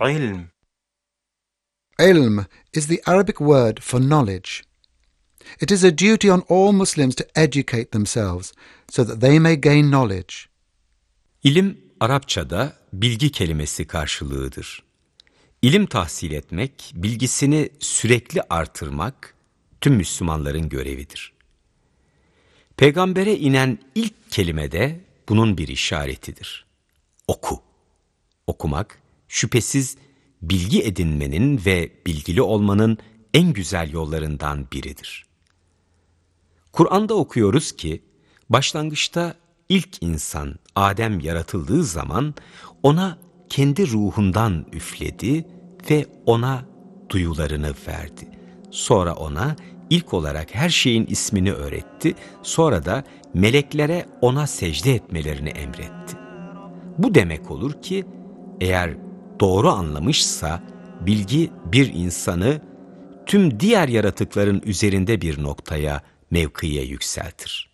Ilm. Ilm is the Arabic word for knowledge. It is a duty on all Muslims to educate themselves so that they may gain knowledge. İlim Arapçada bilgi kelimesi karşılığıdır. İlim tahsil etmek, bilgisini sürekli artırmak tüm Müslümanların görevidir. Peygambere inen ilk kelime de bunun bir işaretidir. Oku. Okumak şüphesiz bilgi edinmenin ve bilgili olmanın en güzel yollarından biridir. Kur'an'da okuyoruz ki başlangıçta ilk insan Adem yaratıldığı zaman ona kendi ruhundan üfledi ve ona duyularını verdi. Sonra ona ilk olarak her şeyin ismini öğretti, sonra da meleklere ona secde etmelerini emretti. Bu demek olur ki eğer doğru anlamışsa bilgi bir insanı tüm diğer yaratıkların üzerinde bir noktaya, mevkiye yükseltir.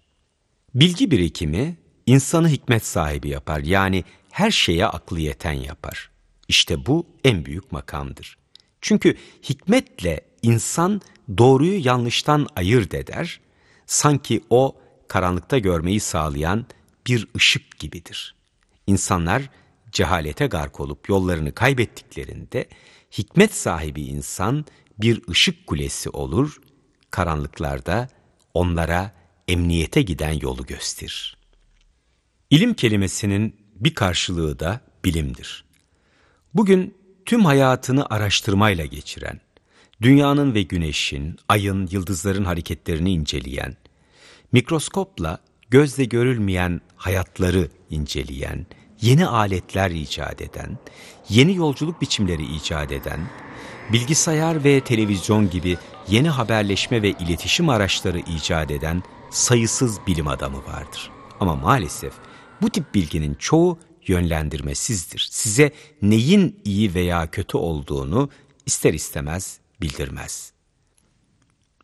Bilgi birikimi insanı hikmet sahibi yapar yani her şeye aklı yeten yapar. İşte bu en büyük makamdır. Çünkü hikmetle insan doğruyu yanlıştan ayırt eder, sanki o karanlıkta görmeyi sağlayan bir ışık gibidir. İnsanlar cehalete gark olup yollarını kaybettiklerinde hikmet sahibi insan bir ışık kulesi olur, karanlıklarda onlara emniyete giden yolu gösterir. İlim kelimesinin bir karşılığı da bilimdir. Bugün tüm hayatını araştırmayla geçiren, dünyanın ve güneşin, ayın, yıldızların hareketlerini inceleyen, mikroskopla gözle görülmeyen hayatları inceleyen, yeni aletler icat eden, yeni yolculuk biçimleri icat eden, bilgisayar ve televizyon gibi yeni haberleşme ve iletişim araçları icat eden sayısız bilim adamı vardır. Ama maalesef bu tip bilginin çoğu yönlendirmesizdir. Size neyin iyi veya kötü olduğunu ister istemez bildirmez.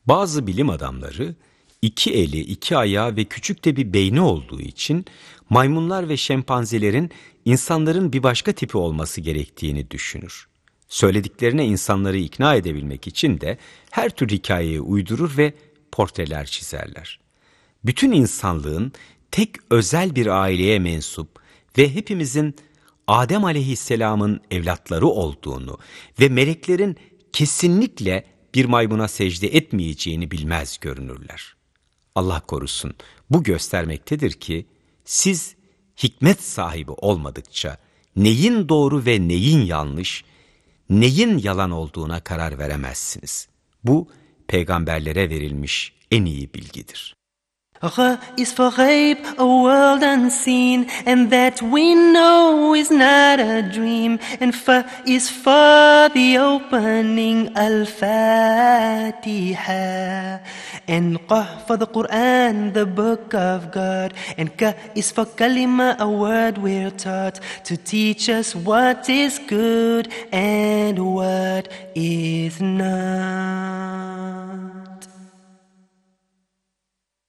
Bazı bilim adamları iki eli, iki ayağı ve küçük de bir beyni olduğu için maymunlar ve şempanzelerin insanların bir başka tipi olması gerektiğini düşünür. Söylediklerine insanları ikna edebilmek için de her tür hikayeyi uydurur ve portreler çizerler. Bütün insanlığın tek özel bir aileye mensup ve hepimizin Adem aleyhisselamın evlatları olduğunu ve meleklerin kesinlikle bir maymuna secde etmeyeceğini bilmez görünürler. Allah korusun bu göstermektedir ki siz hikmet sahibi olmadıkça neyin doğru ve neyin yanlış, neyin yalan olduğuna karar veremezsiniz. Bu peygamberlere verilmiş en iyi bilgidir. Gha is for rape, a world unseen, and that we know is not a dream. And fa is for the opening, Al-Fatiha. And Qah for the Quran, the book of God. And Ka is for Kalima, a word we're taught to teach us what is good and what is not.